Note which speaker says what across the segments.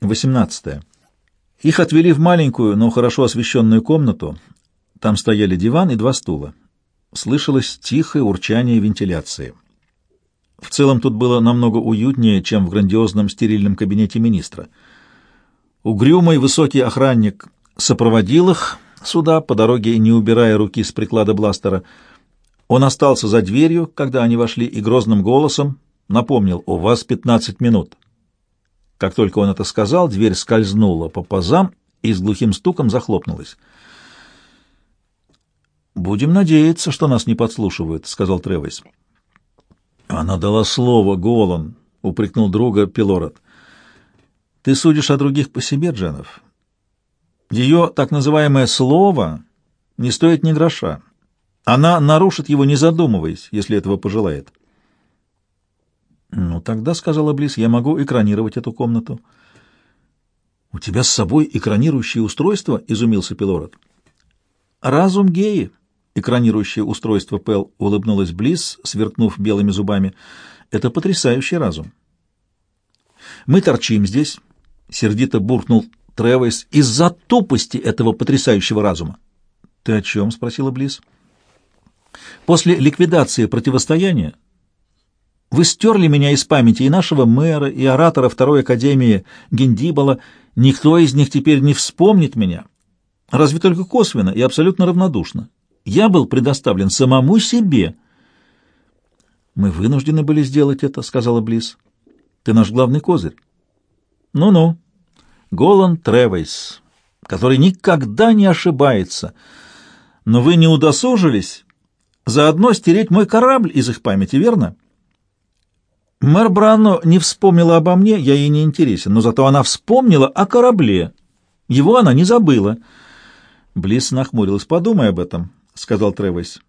Speaker 1: 18. Их отвели в маленькую, но хорошо освещенную комнату. Там стояли диван и два стула. Слышалось тихое урчание вентиляции. В целом тут было намного уютнее, чем в грандиозном стерильном кабинете министра. Угрюмый высокий охранник сопроводил их сюда, по дороге не убирая руки с приклада бластера. Он остался за дверью, когда они вошли, и грозным голосом напомнил «У вас пятнадцать минут». Как только он это сказал, дверь скользнула по пазам и с глухим стуком захлопнулась. «Будем надеяться, что нас не подслушивают», — сказал Тревис. «Она дала слово, Голан», — упрекнул друга Пилород. «Ты судишь о других по себе, Дженов. Ее так называемое «слово» не стоит ни гроша. Она нарушит его, не задумываясь, если этого пожелает». «Ну, тогда, — сказала Близ, — я могу экранировать эту комнату». «У тебя с собой экранирующее устройство?» — изумился Пилород. «Разум геи», — экранирующее устройство Пэл улыбнулась Близ, сверкнув белыми зубами. «Это потрясающий разум». «Мы торчим здесь», — сердито буркнул Тревис, — «из-за тупости этого потрясающего разума». «Ты о чем?» — спросила Близ. «После ликвидации противостояния вы стерли меня из памяти и нашего мэра, и оратора Второй Академии Гендибала. Никто из них теперь не вспомнит меня. Разве только косвенно и абсолютно равнодушно. Я был предоставлен самому себе. «Мы вынуждены были сделать это», — сказала Близ. «Ты наш главный козырь». «Ну-ну». Голан Тревейс, который никогда не ошибается. Но вы не удосужились заодно стереть мой корабль из их памяти, верно?» Мэр Брано не вспомнила обо мне, я ей не интересен, но зато она вспомнила о корабле. Его она не забыла. Близ нахмурилась. «Подумай об этом», — сказал Тревес.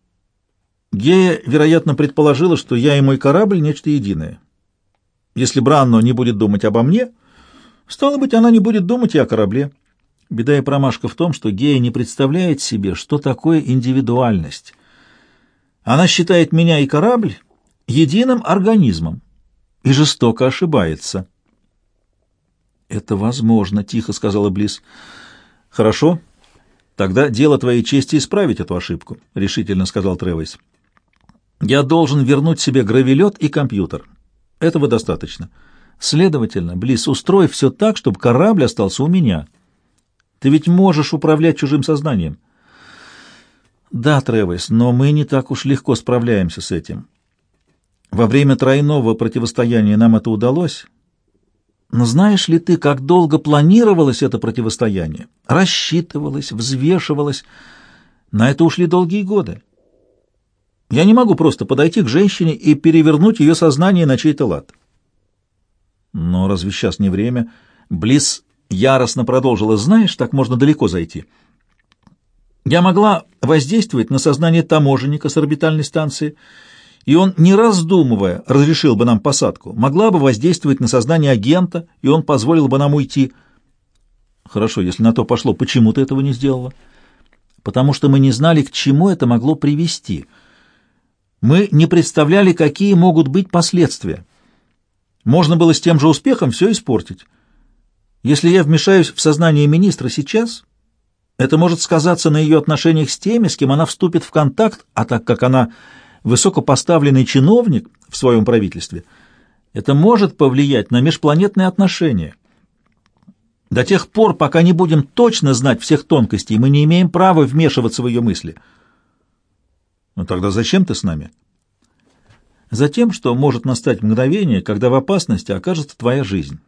Speaker 1: Гея, вероятно, предположила, что я и мой корабль — нечто единое. Если Бранно не будет думать обо мне, стало быть, она не будет думать и о корабле. Беда и промашка в том, что Гея не представляет себе, что такое индивидуальность. Она считает меня и корабль единым организмом и жестоко ошибается. «Это возможно», — тихо сказала Близ. «Хорошо. Тогда дело твоей чести исправить эту ошибку», — решительно сказал Тревис. «Я должен вернуть себе гравелет и компьютер. Этого достаточно. Следовательно, Близ, устрой все так, чтобы корабль остался у меня. Ты ведь можешь управлять чужим сознанием». «Да, Тревис, но мы не так уж легко справляемся с этим. Во время тройного противостояния нам это удалось. Но знаешь ли ты, как долго планировалось это противостояние? Рассчитывалось, взвешивалось. На это ушли долгие годы. Я не могу просто подойти к женщине и перевернуть ее сознание на чей-то лад. Но разве сейчас не время? Близ яростно продолжила. Знаешь, так можно далеко зайти. Я могла воздействовать на сознание таможенника с орбитальной станции — и он, не раздумывая, разрешил бы нам посадку, могла бы воздействовать на сознание агента, и он позволил бы нам уйти. Хорошо, если на то пошло, почему ты этого не сделала? Потому что мы не знали, к чему это могло привести. Мы не представляли, какие могут быть последствия. Можно было с тем же успехом все испортить. Если я вмешаюсь в сознание министра сейчас, это может сказаться на ее отношениях с теми, с кем она вступит в контакт, а так как она высокопоставленный чиновник в своем правительстве, это может повлиять на межпланетные отношения. До тех пор, пока не будем точно знать всех тонкостей, мы не имеем права вмешиваться в ее мысли. Ну тогда зачем ты с нами? Затем, что может настать мгновение, когда в опасности окажется твоя жизнь.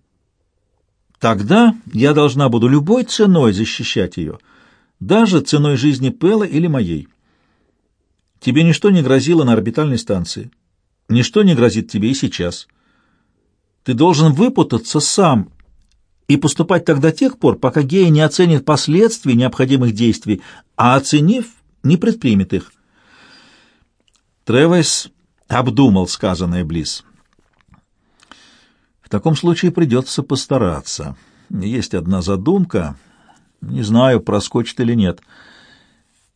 Speaker 1: Тогда я должна буду любой ценой защищать ее, даже ценой жизни Пэла или моей. Тебе ничто не грозило на орбитальной станции. Ничто не грозит тебе и сейчас. Ты должен выпутаться сам и поступать так до тех пор, пока гея не оценит последствий необходимых действий, а оценив, не предпримет их. Тревес обдумал сказанное Близ. В таком случае придется постараться. Есть одна задумка. Не знаю, проскочит или нет.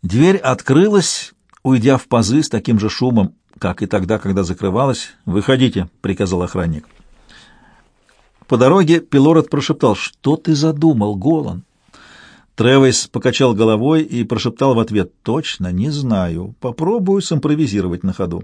Speaker 1: Дверь открылась, Уйдя в пазы с таким же шумом, как и тогда, когда закрывалась, «Выходите», — приказал охранник. По дороге Пилород прошептал, «Что ты задумал, Голан?» Тревис покачал головой и прошептал в ответ, «Точно, не знаю. Попробую симпровизировать на ходу».